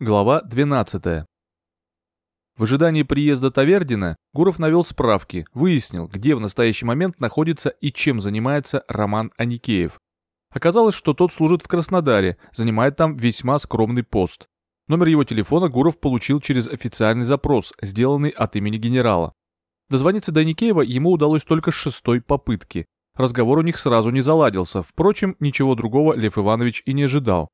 Глава 12. В ожидании приезда Тавердина Гуров навел справки, выяснил, где в настоящий момент находится и чем занимается Роман Аникеев. Оказалось, что тот служит в Краснодаре, занимает там весьма скромный пост. Номер его телефона Гуров получил через официальный запрос, сделанный от имени генерала. Дозвониться до Аникеева ему удалось только с шестой попытки. Разговор у них сразу не заладился, впрочем, ничего другого Лев Иванович и не ожидал.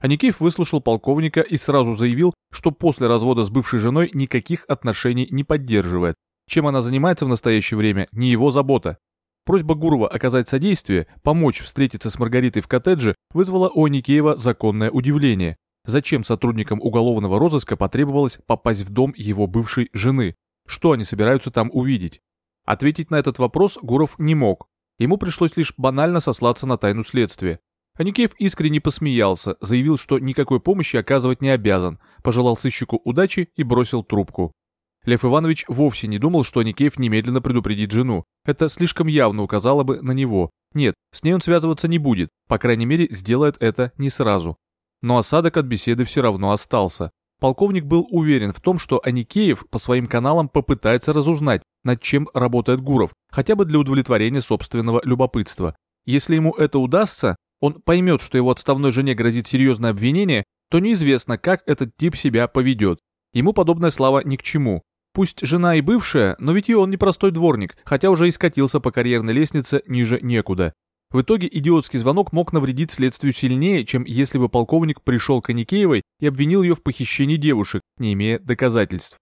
Аникеев выслушал полковника и сразу заявил, что после развода с бывшей женой никаких отношений не поддерживает. Чем она занимается в настоящее время, не его забота. Просьба Гурова оказать содействие, помочь встретиться с Маргаритой в коттедже, вызвала у Аникеева законное удивление. Зачем сотрудникам уголовного розыска потребовалось попасть в дом его бывшей жены? Что они собираются там увидеть? Ответить на этот вопрос Гуров не мог. Ему пришлось лишь банально сослаться на тайну следствия. Аникеев искренне посмеялся, заявил, что никакой помощи оказывать не обязан, пожелал сыщику удачи и бросил трубку. Лев Иванович вовсе не думал, что Аникеев немедленно предупредит жену. Это слишком явно указало бы на него. Нет, с ней он связываться не будет, по крайней мере, сделает это не сразу. Но осадок от беседы все равно остался. Полковник был уверен в том, что Аникеев по своим каналам попытается разузнать, над чем работает Гуров, хотя бы для удовлетворения собственного любопытства. Если ему это удастся, он поймет, что его отставной жене грозит серьезное обвинение, то неизвестно, как этот тип себя поведет. Ему подобная слава ни к чему. Пусть жена и бывшая, но ведь и он непростой дворник, хотя уже и скатился по карьерной лестнице ниже некуда. В итоге идиотский звонок мог навредить следствию сильнее, чем если бы полковник пришел к Аникеевой и обвинил ее в похищении девушек, не имея доказательств.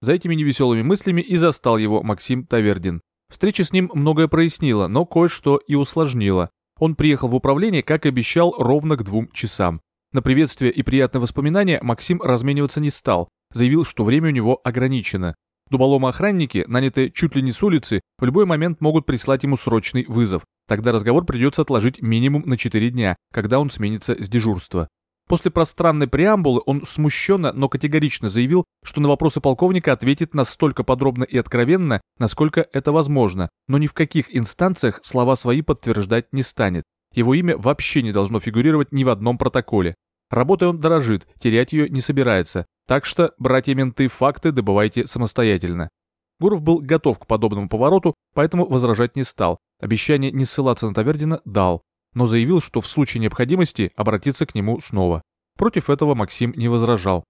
За этими невеселыми мыслями и застал его Максим Тавердин. Встреча с ним многое прояснила, но кое-что и усложнила. Он приехал в управление, как обещал, ровно к двум часам. На приветствие и приятные воспоминания Максим размениваться не стал, заявил, что время у него ограничено. Дуболомы-охранники, нанятые чуть ли не с улицы, в любой момент могут прислать ему срочный вызов. Тогда разговор придется отложить минимум на 4 дня, когда он сменится с дежурства. После пространной преамбулы он смущенно, но категорично заявил, что на вопросы полковника ответит настолько подробно и откровенно, насколько это возможно, но ни в каких инстанциях слова свои подтверждать не станет. Его имя вообще не должно фигурировать ни в одном протоколе. Работой он дорожит, терять ее не собирается, так что, братья-менты, факты добывайте самостоятельно. Гуров был готов к подобному повороту, поэтому возражать не стал. Обещание не ссылаться на Тавердина дал но заявил, что в случае необходимости обратиться к нему снова. Против этого Максим не возражал.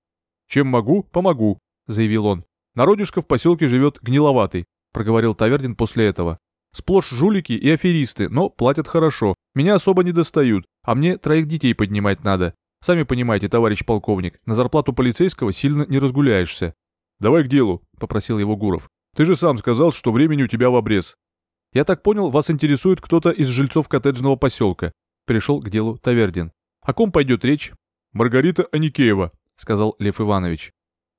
«Чем могу, помогу», — заявил он. «Народишко в поселке живет гниловатый», — проговорил Тавердин после этого. «Сплошь жулики и аферисты, но платят хорошо. Меня особо не достают, а мне троих детей поднимать надо. Сами понимаете, товарищ полковник, на зарплату полицейского сильно не разгуляешься». «Давай к делу», — попросил его Гуров. «Ты же сам сказал, что времени у тебя в обрез. «Я так понял, вас интересует кто-то из жильцов коттеджного поселка», — перешел к делу Тавердин. «О ком пойдет речь?» «Маргарита Аникеева», — сказал Лев Иванович.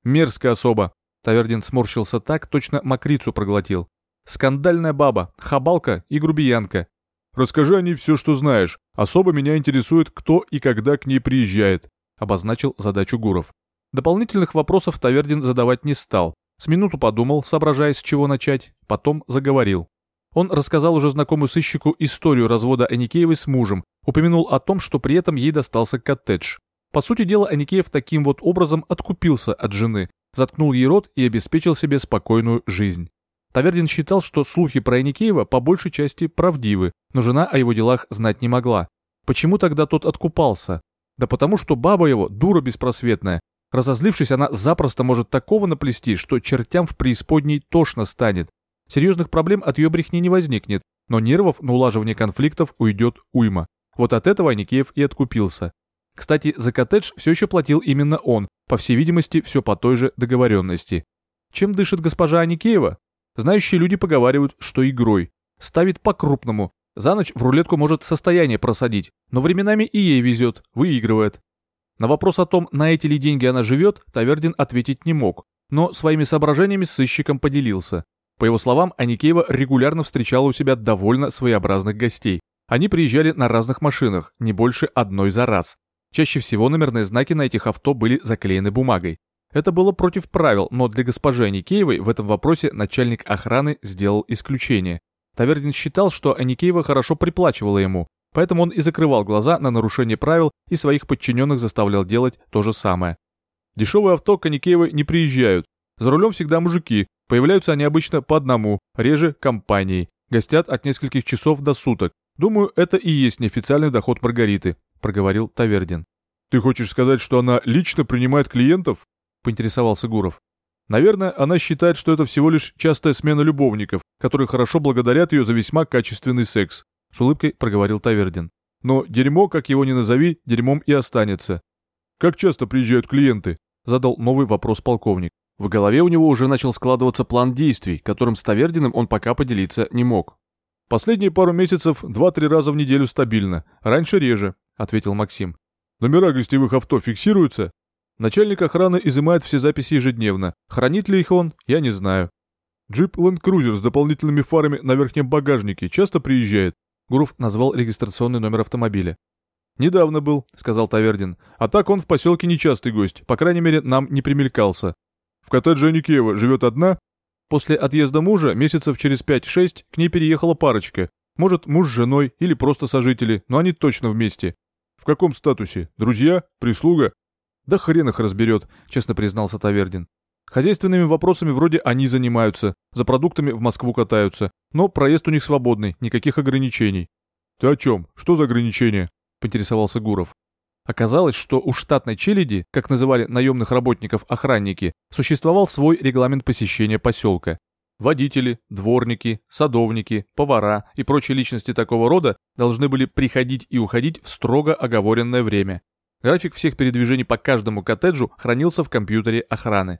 «Мерзкая особа», — Тавердин сморщился так, точно мокрицу проглотил. «Скандальная баба, хабалка и грубиянка. Расскажи о ней все, что знаешь. Особо меня интересует, кто и когда к ней приезжает», — обозначил задачу Гуров. Дополнительных вопросов Тавердин задавать не стал. С минуту подумал, соображая, с чего начать, потом заговорил. Он рассказал уже знакомую сыщику историю развода Аникеевой с мужем, упомянул о том, что при этом ей достался коттедж. По сути дела, Аникеев таким вот образом откупился от жены, заткнул ей рот и обеспечил себе спокойную жизнь. Тавердин считал, что слухи про Аникеева по большей части правдивы, но жена о его делах знать не могла. Почему тогда тот откупался? Да потому что баба его дура беспросветная. Разозлившись, она запросто может такого наплести, что чертям в преисподней тошно станет. Серьезных проблем от ее брехни не возникнет, но нервов на улаживание конфликтов уйдет уйма. Вот от этого Аникеев и откупился. Кстати, за коттедж все еще платил именно он, по всей видимости, все по той же договоренности. Чем дышит госпожа Аникеева? Знающие люди поговаривают, что игрой. Ставит по-крупному. За ночь в рулетку может состояние просадить, но временами и ей везет, выигрывает. На вопрос о том, на эти ли деньги она живет, Тавердин ответить не мог, но своими соображениями с сыщиком поделился. По его словам, Аникеева регулярно встречала у себя довольно своеобразных гостей. Они приезжали на разных машинах, не больше одной за раз. Чаще всего номерные знаки на этих авто были заклеены бумагой. Это было против правил, но для госпожи Аникеевой в этом вопросе начальник охраны сделал исключение. Тавердин считал, что Аникеева хорошо приплачивала ему, поэтому он и закрывал глаза на нарушение правил и своих подчиненных заставлял делать то же самое. Дешевые авто к Аникеевой не приезжают. За рулем всегда мужики. Появляются они обычно по одному, реже компанией. Гостят от нескольких часов до суток. Думаю, это и есть неофициальный доход Маргариты», — проговорил Тавердин. «Ты хочешь сказать, что она лично принимает клиентов?» — поинтересовался Гуров. «Наверное, она считает, что это всего лишь частая смена любовников, которые хорошо благодарят ее за весьма качественный секс», — с улыбкой проговорил Тавердин. «Но дерьмо, как его ни назови, дерьмом и останется». «Как часто приезжают клиенты?» — задал новый вопрос полковник. В голове у него уже начал складываться план действий, которым с Тавердиным он пока поделиться не мог. «Последние пару месяцев два-три раза в неделю стабильно, раньше реже», — ответил Максим. «Номера гостевых авто фиксируются?» Начальник охраны изымает все записи ежедневно. Хранит ли их он, я не знаю. Джип Land Cruiser с дополнительными фарами на верхнем багажнике часто приезжает. Гуров назвал регистрационный номер автомобиля. «Недавно был», — сказал Тавердин. «А так он в поселке нечастый гость, по крайней мере, нам не примелькался. Коттедже Аникеева живет одна?» После отъезда мужа месяцев через 5-6 к ней переехала парочка. Может, муж с женой или просто сожители, но они точно вместе. В каком статусе? Друзья? Прислуга? Да хрен их разберет, честно признался Тавердин. Хозяйственными вопросами вроде они занимаются, за продуктами в Москву катаются, но проезд у них свободный, никаких ограничений. Ты о чем? Что за ограничения? Поинтересовался Гуров. Оказалось, что у штатной челяди, как называли наемных работников охранники, существовал свой регламент посещения поселка. Водители, дворники, садовники, повара и прочие личности такого рода должны были приходить и уходить в строго оговоренное время. График всех передвижений по каждому коттеджу хранился в компьютере охраны.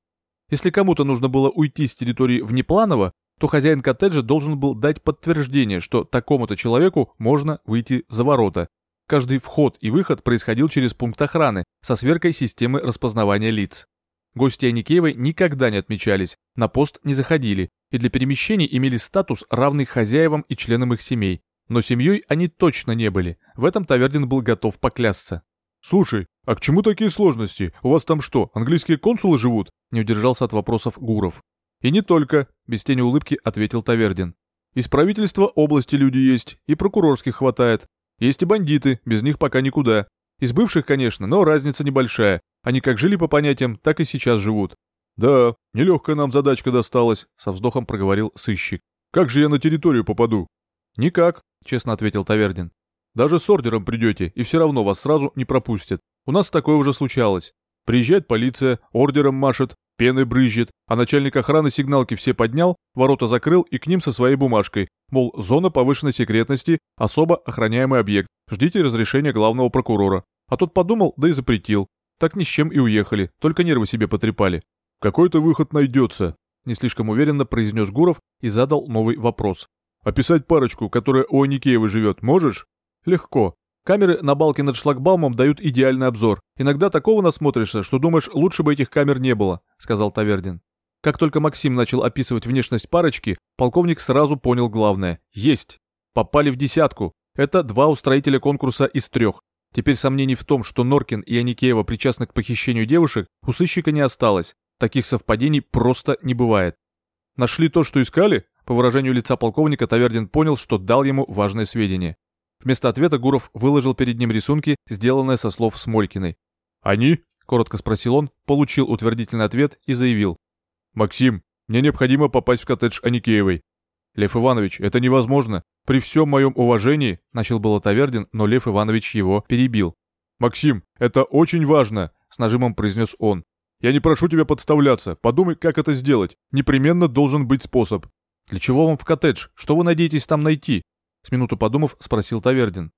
Если кому-то нужно было уйти с территории внепланово, то хозяин коттеджа должен был дать подтверждение, что такому-то человеку можно выйти за ворота, Каждый вход и выход происходил через пункт охраны со сверкой системы распознавания лиц. Гости Аникеевой никогда не отмечались, на пост не заходили и для перемещений имели статус, равный хозяевам и членам их семей. Но семьей они точно не были, в этом Тавердин был готов поклясться. «Слушай, а к чему такие сложности? У вас там что, английские консулы живут?» не удержался от вопросов Гуров. «И не только», — без тени улыбки ответил Тавердин. «Из правительства области люди есть, и прокурорских хватает. Есть и бандиты, без них пока никуда. Из бывших, конечно, но разница небольшая. Они как жили по понятиям, так и сейчас живут. Да, нелегкая нам задачка досталась, со вздохом проговорил сыщик. Как же я на территорию попаду? Никак, честно ответил Тавердин. Даже с ордером придете, и все равно вас сразу не пропустят. У нас такое уже случалось. Приезжает полиция, ордером машет, пеной брызжет, а начальник охраны сигналки все поднял, ворота закрыл и к ним со своей бумажкой. Мол, зона повышенной секретности, особо охраняемый объект, ждите разрешения главного прокурора. А тот подумал, да и запретил. Так ни с чем и уехали, только нервы себе потрепали. «Какой-то выход найдется», — не слишком уверенно произнес Гуров и задал новый вопрос. «Описать парочку, которая у Аникеевой живет, можешь?» «Легко. Камеры на балке над шлагбаумом дают идеальный обзор. Иногда такого насмотришься, что думаешь, лучше бы этих камер не было», — сказал Тавердин. Как только Максим начал описывать внешность парочки, полковник сразу понял главное. Есть. Попали в десятку. Это два устроителя конкурса из трех. Теперь сомнений в том, что Норкин и Аникеева причастны к похищению девушек, у сыщика не осталось. Таких совпадений просто не бывает. Нашли то, что искали? По выражению лица полковника Тавердин понял, что дал ему важное сведение. Вместо ответа Гуров выложил перед ним рисунки, сделанные со слов Смолькиной. «Они?» – коротко спросил он, получил утвердительный ответ и заявил. «Максим, мне необходимо попасть в коттедж Аникеевой». «Лев Иванович, это невозможно. При всем моем уважении», – начал было Тавердин, но Лев Иванович его перебил. «Максим, это очень важно», – с нажимом произнес он. «Я не прошу тебя подставляться. Подумай, как это сделать. Непременно должен быть способ». «Для чего вам в коттедж? Что вы надеетесь там найти?» С минуту подумав, спросил Тавердин.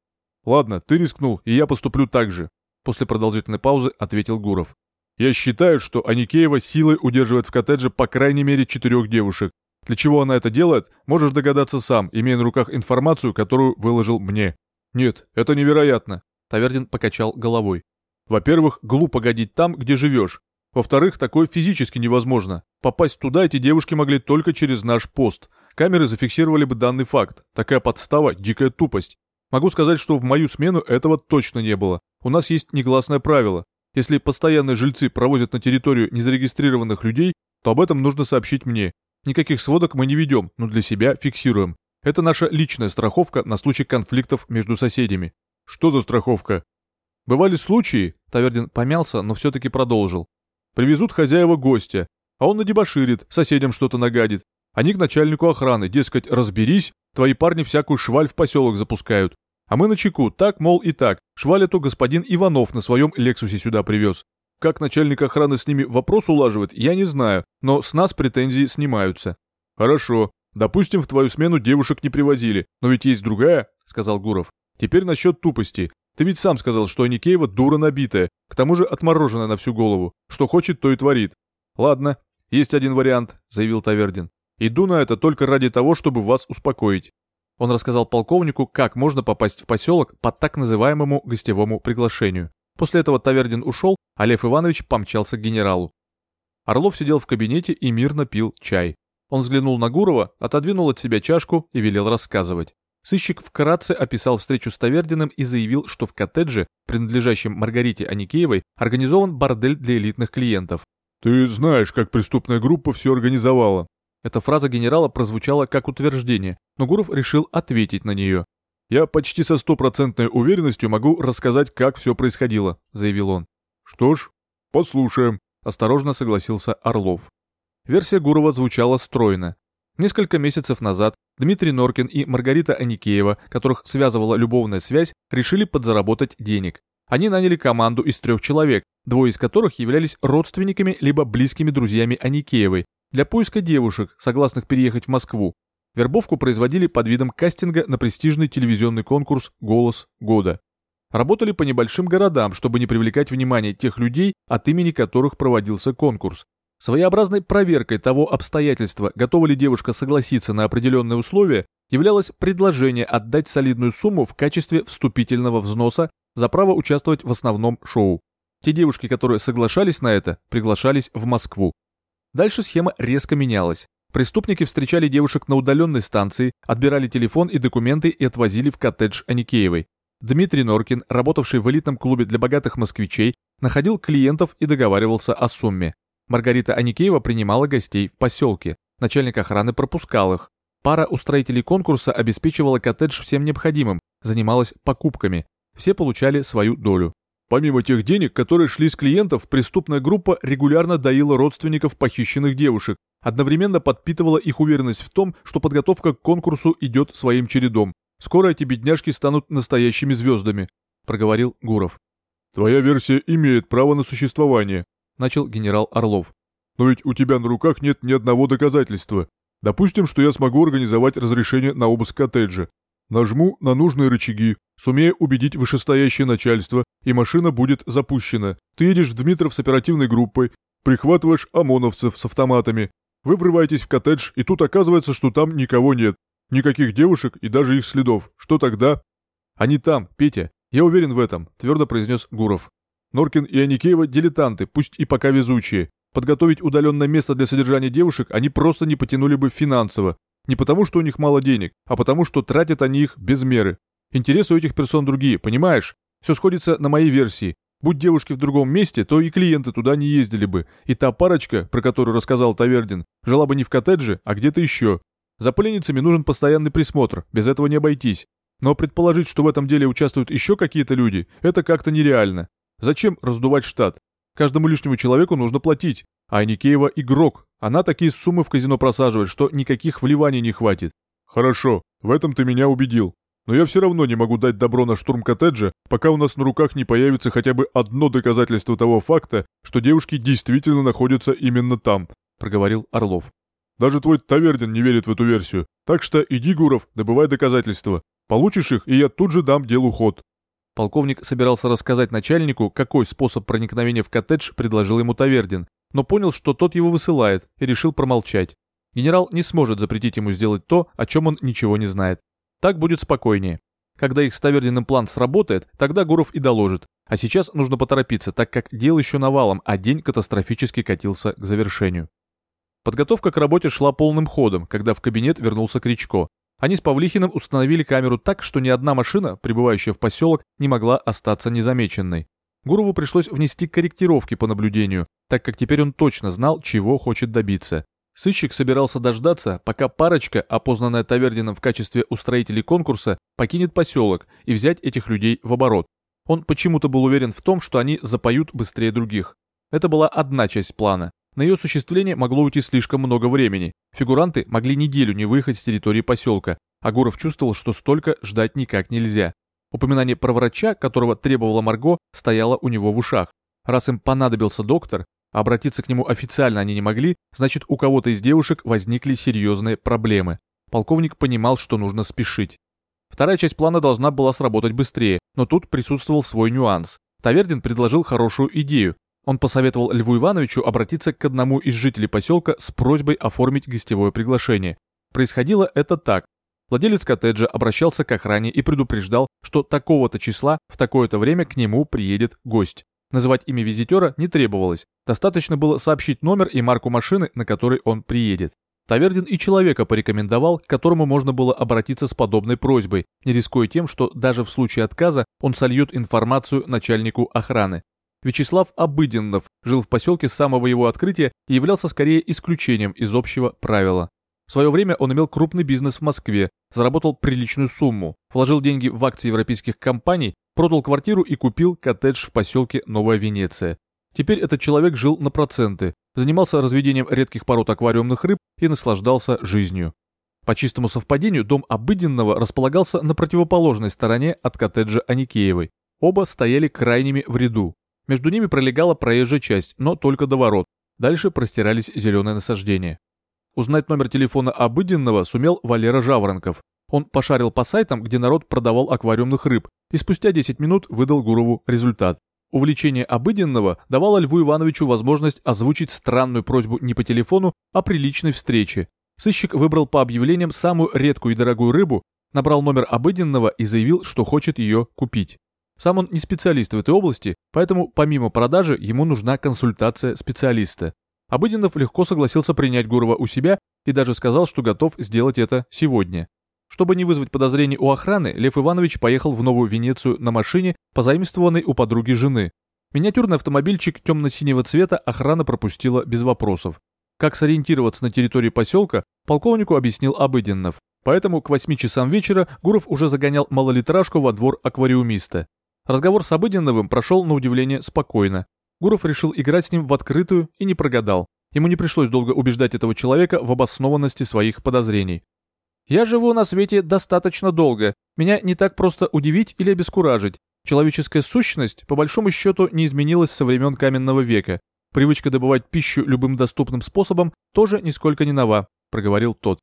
«Ладно, ты рискнул, и я поступлю так же», — после продолжительной паузы ответил Гуров. «Я считаю, что Аникеева силой удерживает в коттедже по крайней мере четырех девушек. Для чего она это делает, можешь догадаться сам, имея на руках информацию, которую выложил мне». «Нет, это невероятно», — Тавердин покачал головой. «Во-первых, глупо годить там, где живешь. Во-вторых, такое физически невозможно. Попасть туда эти девушки могли только через наш пост. Камеры зафиксировали бы данный факт. Такая подстава – дикая тупость. Могу сказать, что в мою смену этого точно не было. У нас есть негласное правило. Если постоянные жильцы провозят на территорию незарегистрированных людей, то об этом нужно сообщить мне. Никаких сводок мы не ведем, но для себя фиксируем. Это наша личная страховка на случай конфликтов между соседями. Что за страховка? Бывали случаи, Тавердин помялся, но все-таки продолжил. Привезут хозяева гостя, а он надебоширит, соседям что-то нагадит. Они к начальнику охраны, дескать, разберись, твои парни всякую шваль в поселок запускают. А мы на чеку, так, мол, и так. Шваль эту господин Иванов на своем Лексусе сюда привез. Как начальник охраны с ними вопрос улаживает, я не знаю, но с нас претензии снимаются. Хорошо. Допустим, в твою смену девушек не привозили, но ведь есть другая, сказал Гуров. Теперь насчет тупости. Ты ведь сам сказал, что Аникеева дура набитая, к тому же отмороженная на всю голову. Что хочет, то и творит. Ладно, есть один вариант, заявил Тавердин. Иду на это только ради того, чтобы вас успокоить. Он рассказал полковнику, как можно попасть в поселок по так называемому гостевому приглашению. После этого Тавердин ушел, а Лев Иванович помчался к генералу. Орлов сидел в кабинете и мирно пил чай. Он взглянул на Гурова, отодвинул от себя чашку и велел рассказывать. Сыщик вкратце описал встречу с Тавердиным и заявил, что в коттедже, принадлежащем Маргарите Аникеевой, организован бордель для элитных клиентов. «Ты знаешь, как преступная группа все организовала». Эта фраза генерала прозвучала как утверждение, но Гуров решил ответить на нее. «Я почти со стопроцентной уверенностью могу рассказать, как все происходило», — заявил он. «Что ж, послушаем», — осторожно согласился Орлов. Версия Гурова звучала стройно. Несколько месяцев назад Дмитрий Норкин и Маргарита Аникеева, которых связывала любовная связь, решили подзаработать денег. Они наняли команду из трех человек, двое из которых являлись родственниками либо близкими друзьями Аникеевой, для поиска девушек, согласных переехать в Москву. Вербовку производили под видом кастинга на престижный телевизионный конкурс «Голос года». Работали по небольшим городам, чтобы не привлекать внимание тех людей, от имени которых проводился конкурс. Своеобразной проверкой того обстоятельства, готова ли девушка согласиться на определенные условия, являлось предложение отдать солидную сумму в качестве вступительного взноса за право участвовать в основном шоу. Те девушки, которые соглашались на это, приглашались в Москву. Дальше схема резко менялась. Преступники встречали девушек на удаленной станции, отбирали телефон и документы и отвозили в коттедж Аникеевой. Дмитрий Норкин, работавший в элитном клубе для богатых москвичей, находил клиентов и договаривался о сумме. Маргарита Аникеева принимала гостей в поселке. Начальник охраны пропускал их. Пара устроителей конкурса обеспечивала коттедж всем необходимым, занималась покупками. Все получали свою долю. Помимо тех денег, которые шли с клиентов, преступная группа регулярно доила родственников похищенных девушек, одновременно подпитывала их уверенность в том, что подготовка к конкурсу идет своим чередом. Скоро эти бедняжки станут настоящими звездами, проговорил Гуров. Твоя версия имеет право на существование, — начал генерал Орлов. «Но ведь у тебя на руках нет ни одного доказательства. Допустим, что я смогу организовать разрешение на обыск коттеджа. Нажму на нужные рычаги, сумею убедить вышестоящее начальство, и машина будет запущена. Ты едешь в Дмитров с оперативной группой, прихватываешь ОМОНовцев с автоматами. Вы врываетесь в коттедж, и тут оказывается, что там никого нет. Никаких девушек и даже их следов. Что тогда? Они там, Петя. Я уверен в этом, твердо произнес Гуров. Норкин и Аникеева – дилетанты, пусть и пока везучие. Подготовить удаленное место для содержания девушек они просто не потянули бы финансово. Не потому, что у них мало денег, а потому, что тратят они их без меры. Интересы у этих персон другие, понимаешь? Все сходится на моей версии. Будь девушки в другом месте, то и клиенты туда не ездили бы. И та парочка, про которую рассказал Тавердин, жила бы не в коттедже, а где-то еще. За пленницами нужен постоянный присмотр, без этого не обойтись. Но предположить, что в этом деле участвуют еще какие-то люди, это как-то нереально. Зачем раздувать штат? Каждому лишнему человеку нужно платить. А Аникеева игрок. Она такие суммы в казино просаживает, что никаких вливаний не хватит. Хорошо, в этом ты меня убедил. Но я все равно не могу дать добро на штурм коттеджа, пока у нас на руках не появится хотя бы одно доказательство того факта, что девушки действительно находятся именно там», — проговорил Орлов. «Даже твой Тавердин не верит в эту версию, так что иди, Гуров, добывай доказательства. Получишь их, и я тут же дам делу ход». Полковник собирался рассказать начальнику, какой способ проникновения в коттедж предложил ему Тавердин, но понял, что тот его высылает, и решил промолчать. Генерал не сможет запретить ему сделать то, о чем он ничего не знает. Так будет спокойнее. Когда их с план сработает, тогда Гуров и доложит. А сейчас нужно поторопиться, так как дел еще навалом, а день катастрофически катился к завершению. Подготовка к работе шла полным ходом, когда в кабинет вернулся Кричко. Они с Павлихиным установили камеру так, что ни одна машина, прибывающая в поселок, не могла остаться незамеченной. Гурову пришлось внести корректировки по наблюдению, так как теперь он точно знал, чего хочет добиться. Сыщик собирался дождаться, пока парочка, опознанная Тавердином в качестве устроителей конкурса, покинет поселок и взять этих людей в оборот. Он почему-то был уверен в том, что они запоют быстрее других. Это была одна часть плана. На ее осуществление могло уйти слишком много времени. Фигуранты могли неделю не выехать с территории поселка, а Гуров чувствовал, что столько ждать никак нельзя. Упоминание про врача, которого требовала Марго, стояло у него в ушах. Раз им понадобился доктор, обратиться к нему официально они не могли, значит у кого-то из девушек возникли серьезные проблемы. Полковник понимал, что нужно спешить. Вторая часть плана должна была сработать быстрее, но тут присутствовал свой нюанс. Тавердин предложил хорошую идею. Он посоветовал Льву Ивановичу обратиться к одному из жителей поселка с просьбой оформить гостевое приглашение. Происходило это так. Владелец коттеджа обращался к охране и предупреждал, что такого-то числа в такое-то время к нему приедет гость. Называть имя визитера не требовалось, достаточно было сообщить номер и марку машины, на которой он приедет. Тавердин и человека порекомендовал, к которому можно было обратиться с подобной просьбой, не рискуя тем, что даже в случае отказа он сольет информацию начальнику охраны. Вячеслав Обыденнов жил в поселке с самого его открытия и являлся скорее исключением из общего правила. В свое время он имел крупный бизнес в Москве, заработал приличную сумму, вложил деньги в акции европейских компаний, продал квартиру и купил коттедж в поселке Новая Венеция. Теперь этот человек жил на проценты, занимался разведением редких пород аквариумных рыб и наслаждался жизнью. По чистому совпадению дом Обыденного располагался на противоположной стороне от коттеджа Аникеевой. Оба стояли крайними в ряду. Между ними пролегала проезжая часть, но только до ворот. Дальше простирались зеленые насаждения. Узнать номер телефона обыденного сумел Валера Жаворонков. Он пошарил по сайтам, где народ продавал аквариумных рыб, и спустя 10 минут выдал Гурову результат. Увлечение обыденного давало Льву Ивановичу возможность озвучить странную просьбу не по телефону, а при личной встрече. Сыщик выбрал по объявлениям самую редкую и дорогую рыбу, набрал номер обыденного и заявил, что хочет ее купить. Сам он не специалист в этой области, поэтому помимо продажи ему нужна консультация специалиста. Обыденнов легко согласился принять Гурова у себя и даже сказал, что готов сделать это сегодня. Чтобы не вызвать подозрений у охраны, Лев Иванович поехал в Новую Венецию на машине, позаимствованной у подруги жены. Миниатюрный автомобильчик темно-синего цвета охрана пропустила без вопросов. Как сориентироваться на территории поселка, полковнику объяснил Обыденнов. Поэтому к 8 часам вечера Гуров уже загонял малолитражку во двор аквариумиста. Разговор с Обыденновым прошел на удивление спокойно. Гуров решил играть с ним в открытую и не прогадал. Ему не пришлось долго убеждать этого человека в обоснованности своих подозрений. «Я живу на свете достаточно долго. Меня не так просто удивить или обескуражить. Человеческая сущность, по большому счету, не изменилась со времен каменного века. Привычка добывать пищу любым доступным способом тоже нисколько не нова», — проговорил тот.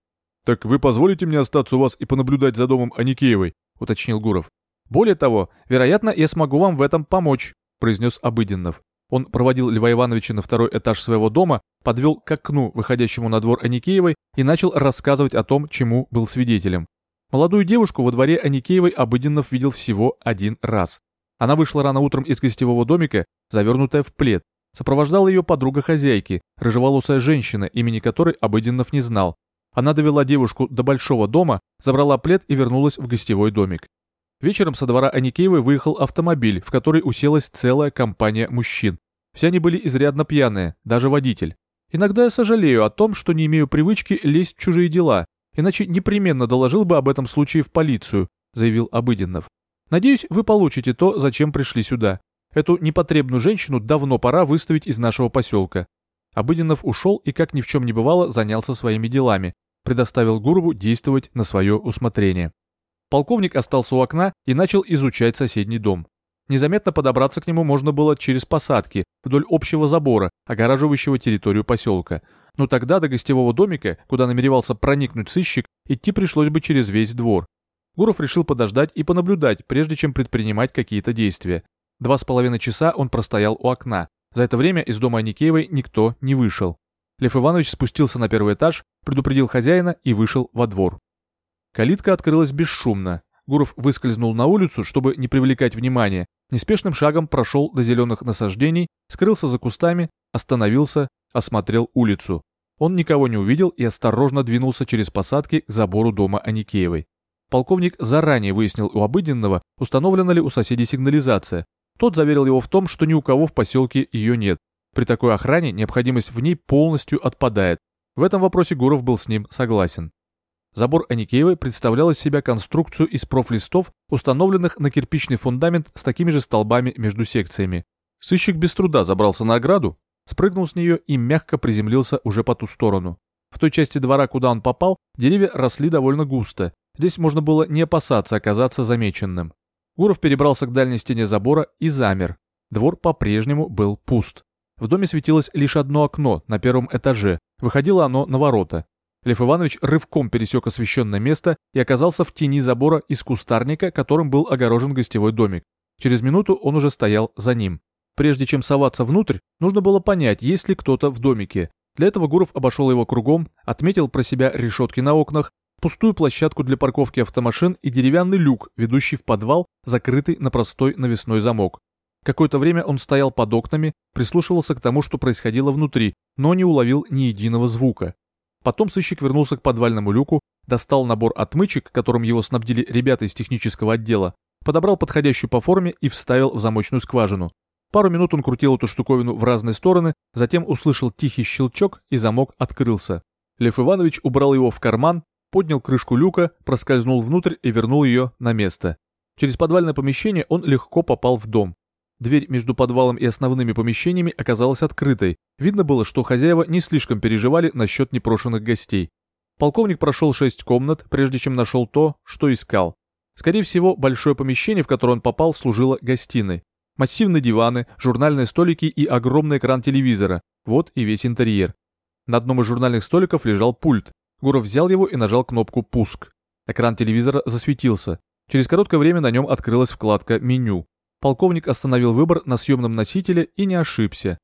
«Так вы позволите мне остаться у вас и понаблюдать за домом Аникеевой?» — уточнил Гуров. Более того, вероятно, я смогу вам в этом помочь», — произнес Обыденнов. Он проводил Льва Ивановича на второй этаж своего дома, подвел к окну, выходящему на двор Аникеевой, и начал рассказывать о том, чему был свидетелем. Молодую девушку во дворе Аникеевой Обыденнов видел всего один раз. Она вышла рано утром из гостевого домика, завернутая в плед. Сопровождала ее подруга хозяйки, рыжеволосая женщина, имени которой Обыденнов не знал. Она довела девушку до большого дома, забрала плед и вернулась в гостевой домик. Вечером со двора Аникеевой выехал автомобиль, в который уселась целая компания мужчин. Все они были изрядно пьяные, даже водитель. Иногда я сожалею о том, что не имею привычки лезть в чужие дела, иначе непременно доложил бы об этом случае в полицию, заявил Обыденнов. Надеюсь, вы получите то, зачем пришли сюда. Эту непотребную женщину давно пора выставить из нашего поселка. Обыденов ушел и, как ни в чем не бывало, занялся своими делами, предоставил Гурову действовать на свое усмотрение. Полковник остался у окна и начал изучать соседний дом. Незаметно подобраться к нему можно было через посадки, вдоль общего забора, огораживающего территорию поселка. Но тогда до гостевого домика, куда намеревался проникнуть сыщик, идти пришлось бы через весь двор. Гуров решил подождать и понаблюдать, прежде чем предпринимать какие-то действия. Два с половиной часа он простоял у окна. За это время из дома Аникеевой никто не вышел. Лев Иванович спустился на первый этаж, предупредил хозяина и вышел во двор. Калитка открылась бесшумно. Гуров выскользнул на улицу, чтобы не привлекать внимания, неспешным шагом прошел до зеленых насаждений, скрылся за кустами, остановился, осмотрел улицу. Он никого не увидел и осторожно двинулся через посадки к забору дома Аникеевой. Полковник заранее выяснил у обыденного, установлена ли у соседей сигнализация. Тот заверил его в том, что ни у кого в поселке ее нет. При такой охране необходимость в ней полностью отпадает. В этом вопросе Гуров был с ним согласен. Забор Аникеевой представлял из себя конструкцию из профлистов, установленных на кирпичный фундамент с такими же столбами между секциями. Сыщик без труда забрался на ограду, спрыгнул с нее и мягко приземлился уже по ту сторону. В той части двора, куда он попал, деревья росли довольно густо. Здесь можно было не опасаться оказаться замеченным. Гуров перебрался к дальней стене забора и замер. Двор по-прежнему был пуст. В доме светилось лишь одно окно на первом этаже. Выходило оно на ворота. Лев Иванович рывком пересек освещенное место и оказался в тени забора из кустарника, которым был огорожен гостевой домик. Через минуту он уже стоял за ним. Прежде чем соваться внутрь, нужно было понять, есть ли кто-то в домике. Для этого Гуров обошел его кругом, отметил про себя решетки на окнах, пустую площадку для парковки автомашин и деревянный люк, ведущий в подвал, закрытый на простой навесной замок. Какое-то время он стоял под окнами, прислушивался к тому, что происходило внутри, но не уловил ни единого звука. Потом сыщик вернулся к подвальному люку, достал набор отмычек, которым его снабдили ребята из технического отдела, подобрал подходящую по форме и вставил в замочную скважину. Пару минут он крутил эту штуковину в разные стороны, затем услышал тихий щелчок и замок открылся. Лев Иванович убрал его в карман, поднял крышку люка, проскользнул внутрь и вернул ее на место. Через подвальное помещение он легко попал в дом. Дверь между подвалом и основными помещениями оказалась открытой. Видно было, что хозяева не слишком переживали насчет непрошенных гостей. Полковник прошел шесть комнат, прежде чем нашел то, что искал. Скорее всего, большое помещение, в которое он попал, служило гостиной. Массивные диваны, журнальные столики и огромный экран телевизора. Вот и весь интерьер. На одном из журнальных столиков лежал пульт. Гуров взял его и нажал кнопку «Пуск». Экран телевизора засветился. Через короткое время на нем открылась вкладка «Меню». Полковник остановил выбор на съемном носителе и не ошибся.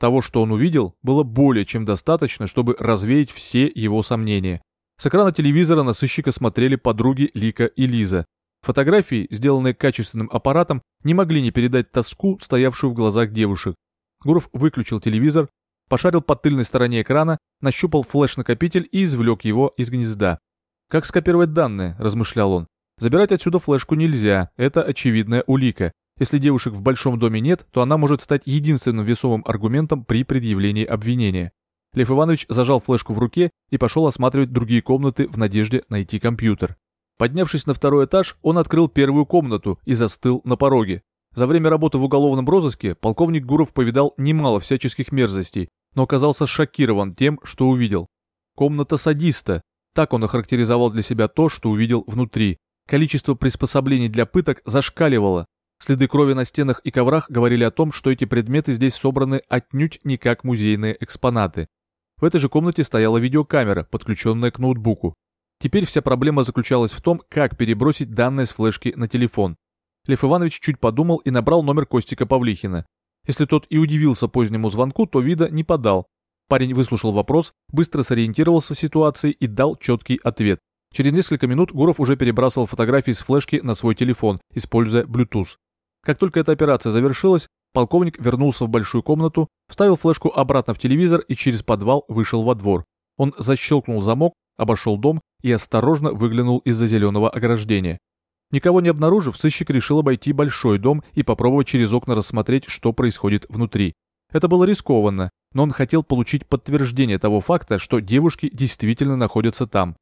Того, что он увидел, было более чем достаточно, чтобы развеять все его сомнения. С экрана телевизора на сыщика смотрели подруги Лика и Лиза. Фотографии, сделанные качественным аппаратом, не могли не передать тоску, стоявшую в глазах девушек. Гуров выключил телевизор, пошарил по тыльной стороне экрана, нащупал флеш-накопитель и извлек его из гнезда. «Как скопировать данные?» – размышлял он. «Забирать отсюда флешку нельзя, это очевидная улика. Если девушек в большом доме нет, то она может стать единственным весомым аргументом при предъявлении обвинения. Лев Иванович зажал флешку в руке и пошел осматривать другие комнаты в надежде найти компьютер. Поднявшись на второй этаж, он открыл первую комнату и застыл на пороге. За время работы в уголовном розыске полковник Гуров повидал немало всяческих мерзостей, но оказался шокирован тем, что увидел. Комната садиста. Так он охарактеризовал для себя то, что увидел внутри. Количество приспособлений для пыток зашкаливало, Следы крови на стенах и коврах говорили о том, что эти предметы здесь собраны отнюдь не как музейные экспонаты. В этой же комнате стояла видеокамера, подключенная к ноутбуку. Теперь вся проблема заключалась в том, как перебросить данные с флешки на телефон. Лев Иванович чуть подумал и набрал номер Костика Павлихина. Если тот и удивился позднему звонку, то вида не подал. Парень выслушал вопрос, быстро сориентировался в ситуации и дал четкий ответ. Через несколько минут Гуров уже перебрасывал фотографии с флешки на свой телефон, используя Bluetooth. Как только эта операция завершилась, полковник вернулся в большую комнату, вставил флешку обратно в телевизор и через подвал вышел во двор. Он защелкнул замок, обошел дом и осторожно выглянул из-за зеленого ограждения. Никого не обнаружив, сыщик решил обойти большой дом и попробовать через окна рассмотреть, что происходит внутри. Это было рискованно, но он хотел получить подтверждение того факта, что девушки действительно находятся там.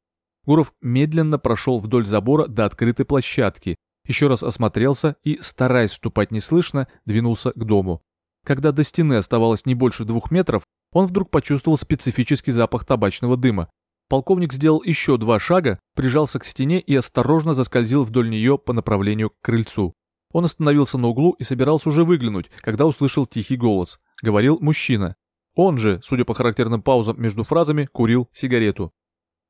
Гуров медленно прошел вдоль забора до открытой площадки, еще раз осмотрелся и, стараясь ступать неслышно, двинулся к дому. Когда до стены оставалось не больше двух метров, он вдруг почувствовал специфический запах табачного дыма. Полковник сделал еще два шага, прижался к стене и осторожно заскользил вдоль нее по направлению к крыльцу. Он остановился на углу и собирался уже выглянуть, когда услышал тихий голос. Говорил мужчина. Он же, судя по характерным паузам между фразами, курил сигарету.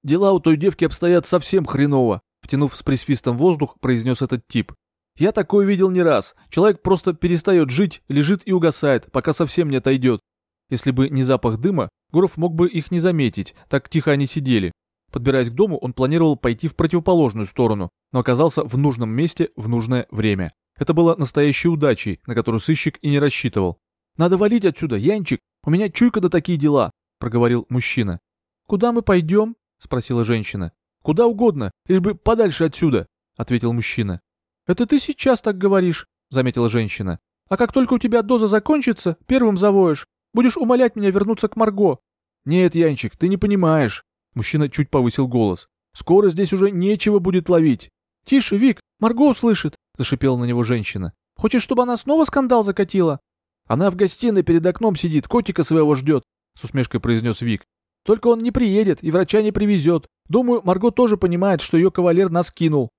«Дела у той девки обстоят совсем хреново», втянув с присвистом воздух, произнес этот тип. «Я такое видел не раз. Человек просто перестает жить, лежит и угасает, пока совсем не отойдет. Если бы не запах дыма, Гуров мог бы их не заметить, так тихо они сидели. Подбираясь к дому, он планировал пойти в противоположную сторону, но оказался в нужном месте в нужное время. Это было настоящей удачей, на которую сыщик и не рассчитывал. «Надо валить отсюда, Янчик, у меня чуйка до такие дела», — проговорил мужчина. «Куда мы пойдем?» — спросила женщина. «Куда угодно, лишь бы подальше отсюда», — ответил мужчина. «Это ты сейчас так говоришь», — заметила женщина. «А как только у тебя доза закончится, первым завоешь. Будешь умолять меня вернуться к Марго». «Нет, Янчик, ты не понимаешь». Мужчина чуть повысил голос. «Скоро здесь уже нечего будет ловить». «Тише, Вик, Марго услышит», — зашипела на него женщина. «Хочешь, чтобы она снова скандал закатила?» Она в гостиной перед окном сидит, котика своего ждет, с усмешкой произнес Вик. Только он не приедет и врача не привезет. Думаю, Марго тоже понимает, что ее кавалер нас кинул.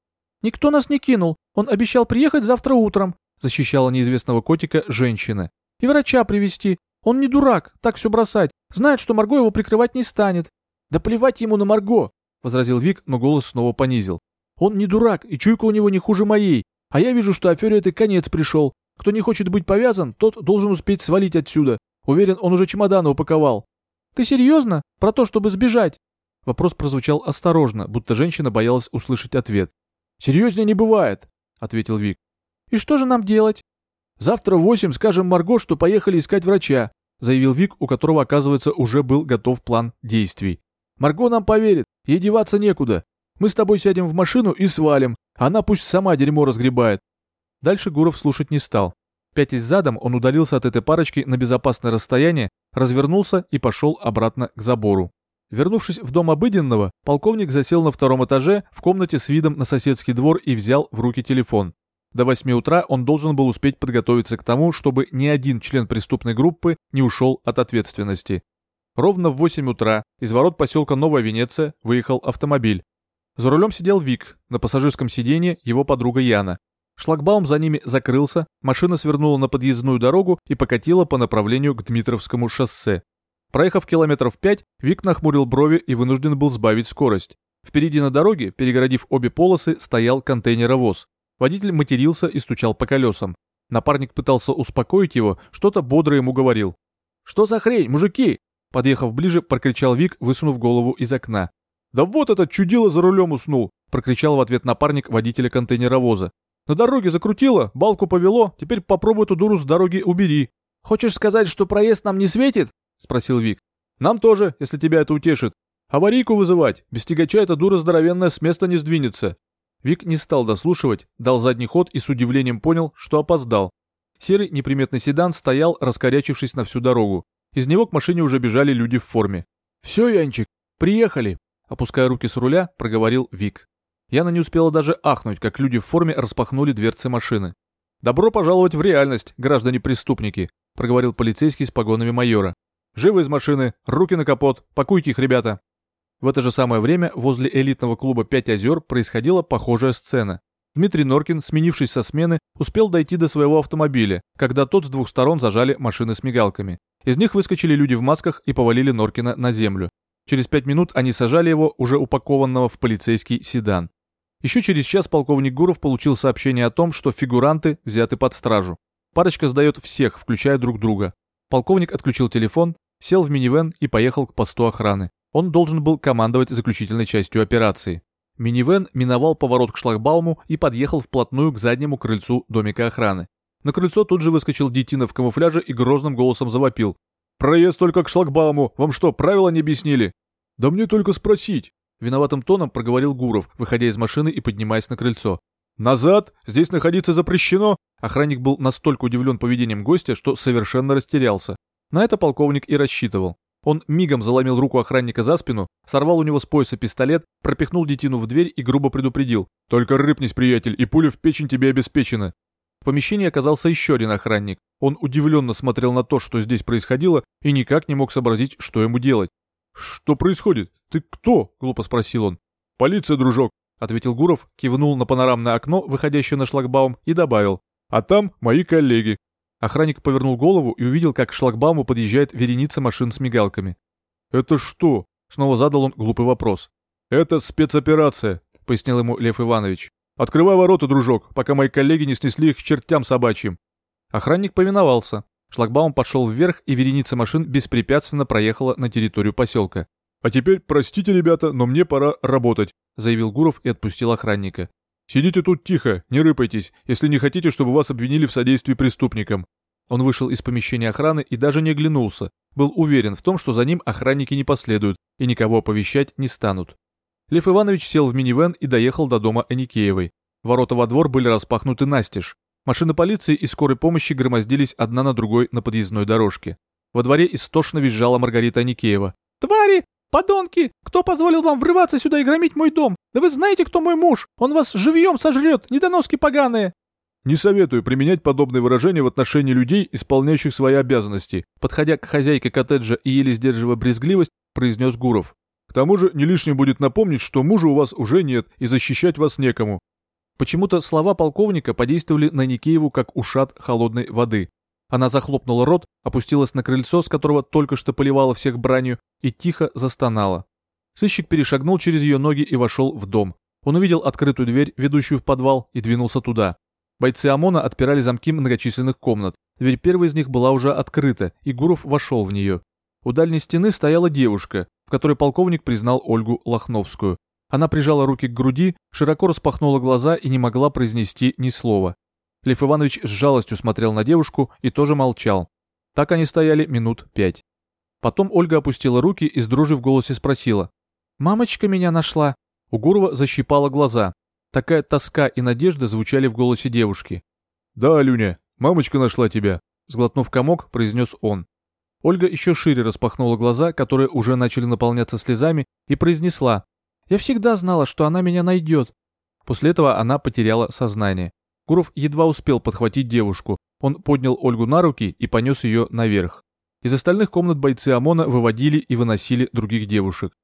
Никто нас не кинул. Он обещал приехать завтра утром, защищала неизвестного котика женщина. И врача привести. Он не дурак, так все бросать. Знает, что Марго его прикрывать не станет. Да плевать ему на Марго, возразил Вик, но голос снова понизил. Он не дурак, и чуйка у него не хуже моей. А я вижу, что афере этой конец пришел. Кто не хочет быть повязан, тот должен успеть свалить отсюда. Уверен, он уже чемоданы упаковал. Ты серьезно? Про то, чтобы сбежать? Вопрос прозвучал осторожно, будто женщина боялась услышать ответ. «Серьезнее не бывает», — ответил Вик. «И что же нам делать?» «Завтра в восемь скажем Марго, что поехали искать врача», — заявил Вик, у которого, оказывается, уже был готов план действий. «Марго нам поверит, ей деваться некуда. Мы с тобой сядем в машину и свалим, она пусть сама дерьмо разгребает». Дальше Гуров слушать не стал. Пятясь задом, он удалился от этой парочки на безопасное расстояние, развернулся и пошел обратно к забору. Вернувшись в дом обыденного, полковник засел на втором этаже в комнате с видом на соседский двор и взял в руки телефон. До 8 утра он должен был успеть подготовиться к тому, чтобы ни один член преступной группы не ушел от ответственности. Ровно в 8 утра из ворот поселка Новая Венеция выехал автомобиль. За рулем сидел Вик, на пассажирском сиденье его подруга Яна. Шлагбаум за ними закрылся, машина свернула на подъездную дорогу и покатила по направлению к Дмитровскому шоссе. Проехав километров пять, Вик нахмурил брови и вынужден был сбавить скорость. Впереди на дороге, перегородив обе полосы, стоял контейнеровоз. Водитель матерился и стучал по колесам. Напарник пытался успокоить его, что-то бодро ему говорил. «Что за хрень, мужики?» Подъехав ближе, прокричал Вик, высунув голову из окна. «Да вот этот чудило за рулем уснул!» прокричал в ответ напарник водителя контейнеровоза. «На дороге закрутило, балку повело, теперь попробуй эту дуру с дороги убери». «Хочешь сказать, что проезд нам не светит?» спросил Вик. «Нам тоже, если тебя это утешит. Аварийку вызывать, без тягача эта дура здоровенная с места не сдвинется». Вик не стал дослушивать, дал задний ход и с удивлением понял, что опоздал. Серый неприметный седан стоял, раскорячившись на всю дорогу. Из него к машине уже бежали люди в форме. «Все, Янчик, приехали!» Опуская руки с руля, проговорил Вик. Яна не успела даже ахнуть, как люди в форме распахнули дверцы машины. «Добро пожаловать в реальность, граждане-преступники», проговорил полицейский с погонами майора. «Живо из машины, руки на капот, пакуйте их, ребята». В это же самое время возле элитного клуба «Пять озер» происходила похожая сцена. Дмитрий Норкин, сменившись со смены, успел дойти до своего автомобиля, когда тот с двух сторон зажали машины с мигалками. Из них выскочили люди в масках и повалили Норкина на землю. Через пять минут они сажали его, уже упакованного в полицейский седан. Еще через час полковник Гуров получил сообщение о том, что фигуранты взяты под стражу. Парочка сдает всех, включая друг друга. Полковник отключил телефон, сел в минивэн и поехал к посту охраны. Он должен был командовать заключительной частью операции. Минивэн миновал поворот к шлагбауму и подъехал вплотную к заднему крыльцу домика охраны. На крыльцо тут же выскочил детина в камуфляже и грозным голосом завопил. «Проезд только к шлагбауму! Вам что, правила не объяснили?» «Да мне только спросить!» Виноватым тоном проговорил Гуров, выходя из машины и поднимаясь на крыльцо. «Назад! Здесь находиться запрещено!» Охранник был настолько удивлен поведением гостя, что совершенно растерялся. На это полковник и рассчитывал. Он мигом заломил руку охранника за спину, сорвал у него с пояса пистолет, пропихнул детину в дверь и грубо предупредил. «Только рыпнись, приятель, и пуля в печень тебе обеспечена!» В помещении оказался еще один охранник. Он удивленно смотрел на то, что здесь происходило, и никак не мог сообразить, что ему делать. «Что происходит? Ты кто?» — глупо спросил он. «Полиция, дружок», — ответил Гуров, кивнул на панорамное окно, выходящее на шлагбаум, и добавил. «А там мои коллеги». Охранник повернул голову и увидел, как к шлагбауму подъезжает вереница машин с мигалками. «Это что?» — снова задал он глупый вопрос. «Это спецоперация», — пояснил ему Лев Иванович. «Открывай ворота, дружок, пока мои коллеги не снесли их к чертям собачьим». Охранник повиновался. Шлагбаум пошел вверх, и вереница машин беспрепятственно проехала на территорию поселка. «А теперь, простите, ребята, но мне пора работать», — заявил Гуров и отпустил охранника. «Сидите тут тихо, не рыпайтесь, если не хотите, чтобы вас обвинили в содействии преступникам». Он вышел из помещения охраны и даже не оглянулся. Был уверен в том, что за ним охранники не последуют и никого оповещать не станут. Лев Иванович сел в минивэн и доехал до дома Аникеевой. Ворота во двор были распахнуты настежь. Машины полиции и скорой помощи громоздились одна на другой на подъездной дорожке. Во дворе истошно визжала Маргарита Аникеева. «Твари! Подонки! Кто позволил вам врываться сюда и громить мой дом? Да вы знаете, кто мой муж? Он вас живьем сожрет, недоноски поганые!» Не советую применять подобные выражения в отношении людей, исполняющих свои обязанности. Подходя к хозяйке коттеджа и еле сдерживая брезгливость, произнес Гуров. К тому же не лишним будет напомнить, что мужа у вас уже нет и защищать вас некому. Почему-то слова полковника подействовали на Никееву как ушат холодной воды. Она захлопнула рот, опустилась на крыльцо, с которого только что поливала всех бранью, и тихо застонала. Сыщик перешагнул через ее ноги и вошел в дом. Он увидел открытую дверь, ведущую в подвал, и двинулся туда. Бойцы ОМОНа отпирали замки многочисленных комнат. Дверь первой из них была уже открыта, и Гуров вошел в нее. У дальней стены стояла девушка, в которой полковник признал Ольгу Лохновскую. Она прижала руки к груди, широко распахнула глаза и не могла произнести ни слова. Лев Иванович с жалостью смотрел на девушку и тоже молчал. Так они стояли минут пять. Потом Ольга опустила руки и с дрожью в голосе спросила. «Мамочка меня нашла». У Гурова защипала глаза. Такая тоска и надежда звучали в голосе девушки. «Да, Алюня, мамочка нашла тебя», — сглотнув комок, произнес он. Ольга еще шире распахнула глаза, которые уже начали наполняться слезами, и произнесла. «Я всегда знала, что она меня найдет». После этого она потеряла сознание. Гуров едва успел подхватить девушку. Он поднял Ольгу на руки и понес ее наверх. Из остальных комнат бойцы ОМОНа выводили и выносили других девушек.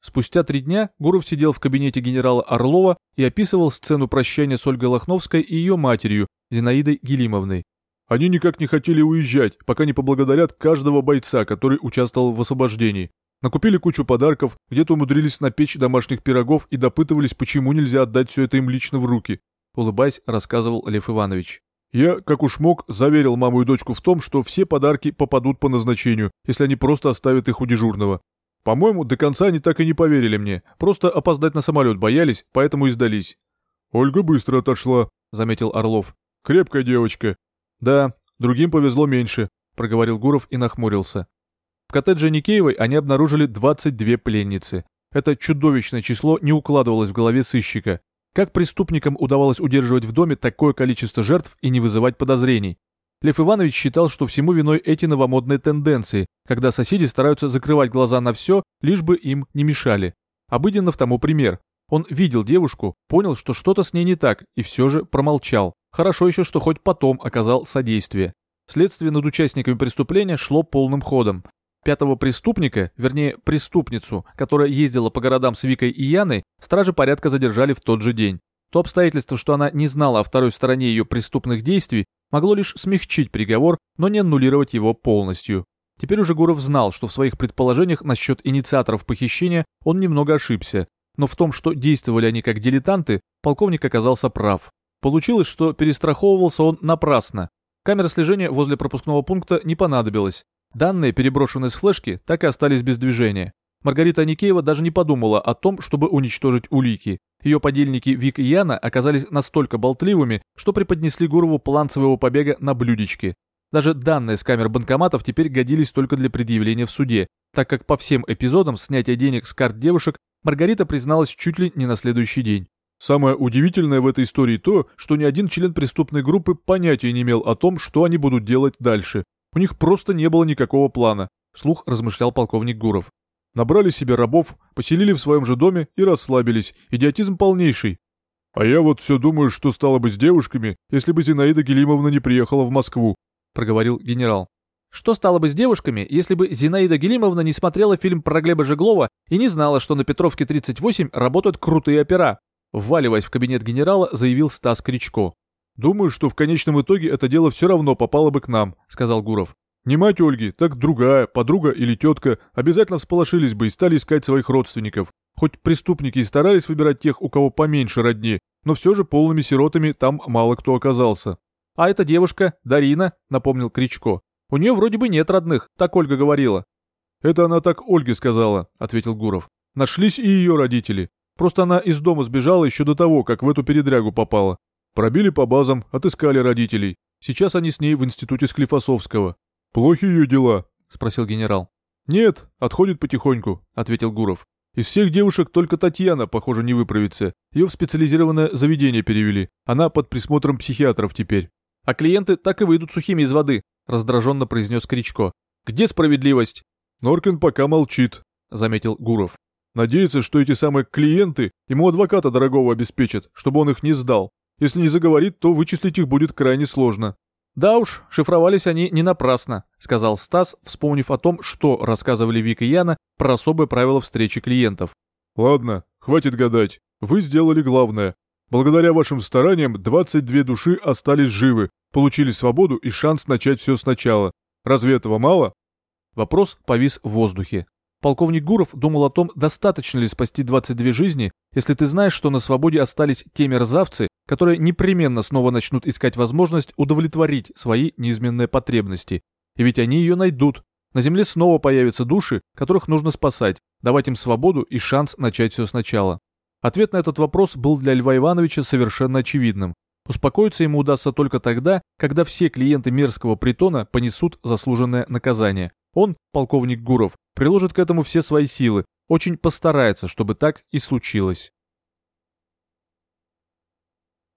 Спустя три дня Гуров сидел в кабинете генерала Орлова и описывал сцену прощания с Ольгой Лохновской и ее матерью, Зинаидой Гелимовной. Они никак не хотели уезжать, пока не поблагодарят каждого бойца, который участвовал в освобождении. Накупили кучу подарков, где-то умудрились напечь домашних пирогов и допытывались, почему нельзя отдать все это им лично в руки. Улыбаясь, рассказывал Лев Иванович. Я, как уж мог, заверил маму и дочку в том, что все подарки попадут по назначению, если они просто оставят их у дежурного. По-моему, до конца они так и не поверили мне, просто опоздать на самолет боялись, поэтому и сдались. Ольга быстро отошла, заметил Орлов. Крепкая девочка. Да, другим повезло меньше, проговорил Гуров и нахмурился. В коттедже Никеевой они обнаружили 22 пленницы. Это чудовищное число не укладывалось в голове сыщика. Как преступникам удавалось удерживать в доме такое количество жертв и не вызывать подозрений? Лев Иванович считал, что всему виной эти новомодные тенденции, когда соседи стараются закрывать глаза на все, лишь бы им не мешали. Обыденнов тому пример. Он видел девушку, понял, что что-то с ней не так, и все же промолчал. Хорошо еще, что хоть потом оказал содействие. Следствие над участниками преступления шло полным ходом. Пятого преступника, вернее преступницу, которая ездила по городам с Викой и Яной, стражи порядка задержали в тот же день. То обстоятельство, что она не знала о второй стороне ее преступных действий, могло лишь смягчить приговор, но не аннулировать его полностью. Теперь уже Гуров знал, что в своих предположениях насчет инициаторов похищения он немного ошибся, но в том, что действовали они как дилетанты, полковник оказался прав. Получилось, что перестраховывался он напрасно. Камера слежения возле пропускного пункта не понадобилась. Данные, переброшенные с флешки, так и остались без движения. Маргарита Аникеева даже не подумала о том, чтобы уничтожить улики. Ее подельники Вик и Яна оказались настолько болтливыми, что преподнесли Гурову план своего побега на блюдечке. Даже данные с камер банкоматов теперь годились только для предъявления в суде, так как по всем эпизодам снятия денег с карт девушек Маргарита призналась чуть ли не на следующий день. Самое удивительное в этой истории то, что ни один член преступной группы понятия не имел о том, что они будут делать дальше. У них просто не было никакого плана, вслух размышлял полковник Гуров. Набрали себе рабов, поселили в своем же доме и расслабились. Идиотизм полнейший. А я вот все думаю, что стало бы с девушками, если бы Зинаида Гелимовна не приехала в Москву, проговорил генерал. Что стало бы с девушками, если бы Зинаида Гелимовна не смотрела фильм про Глеба Жеглова и не знала, что на Петровке 38 работают крутые опера? Вваливаясь в кабинет генерала, заявил Стас Кричко. «Думаю, что в конечном итоге это дело все равно попало бы к нам», — сказал Гуров. Не мать Ольги, так другая, подруга или тетка обязательно всполошились бы и стали искать своих родственников. Хоть преступники и старались выбирать тех, у кого поменьше родни, но все же полными сиротами там мало кто оказался. «А эта девушка, Дарина», — напомнил Кричко. «У нее вроде бы нет родных, так Ольга говорила». «Это она так Ольге сказала», — ответил Гуров. «Нашлись и ее родители. Просто она из дома сбежала еще до того, как в эту передрягу попала. Пробили по базам, отыскали родителей. Сейчас они с ней в институте Склифосовского. «Плохи ее дела?» — спросил генерал. «Нет, отходит потихоньку», — ответил Гуров. «Из всех девушек только Татьяна, похоже, не выправится. Ее в специализированное заведение перевели. Она под присмотром психиатров теперь». «А клиенты так и выйдут сухими из воды», — раздраженно произнес Кричко. «Где справедливость?» «Норкин пока молчит», — заметил Гуров. «Надеется, что эти самые клиенты ему адвоката дорогого обеспечат, чтобы он их не сдал. Если не заговорит, то вычислить их будет крайне сложно». «Да уж, шифровались они не напрасно», — сказал Стас, вспомнив о том, что рассказывали Вик и Яна про особые правила встречи клиентов. «Ладно, хватит гадать. Вы сделали главное. Благодаря вашим стараниям 22 души остались живы, получили свободу и шанс начать все сначала. Разве этого мало?» Вопрос повис в воздухе. Полковник Гуров думал о том, достаточно ли спасти 22 жизни, если ты знаешь, что на свободе остались те мерзавцы, которые непременно снова начнут искать возможность удовлетворить свои неизменные потребности. И ведь они ее найдут. На земле снова появятся души, которых нужно спасать, давать им свободу и шанс начать все сначала. Ответ на этот вопрос был для Льва Ивановича совершенно очевидным. Успокоиться ему удастся только тогда, когда все клиенты мерзкого притона понесут заслуженное наказание. Он, полковник Гуров, приложит к этому все свои силы, очень постарается, чтобы так и случилось.